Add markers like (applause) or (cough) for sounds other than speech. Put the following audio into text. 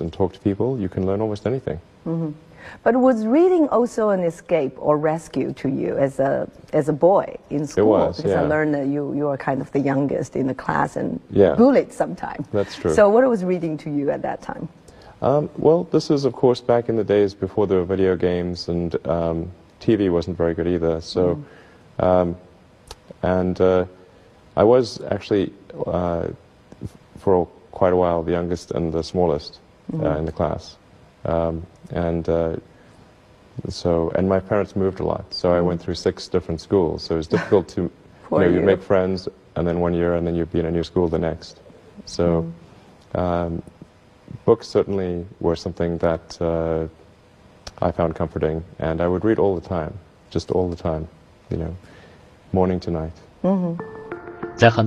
and talk to people, you can learn almost anything. But was reading also an escape or rescue to you as a as a boy in school? It was, because I learned that you you are kind of the youngest in the class and Yeah. bullied sometimes. That's true. So what was reading to you at that time? Um, well, this is, of course, back in the days before there were video games and um, TV wasn't very good either. So, um, and uh, I was actually, uh, for quite a while, the youngest and the smallest uh, in the class. Um, and uh, so, and my parents moved a lot. So I went through six different schools. So it was difficult to, (laughs) you know, you. make friends and then one year and then you'd be in a new school the next. So, um, books certainly were something that uh, I found comforting, and I would read all the time, just all the time, you know, morning to night. 在很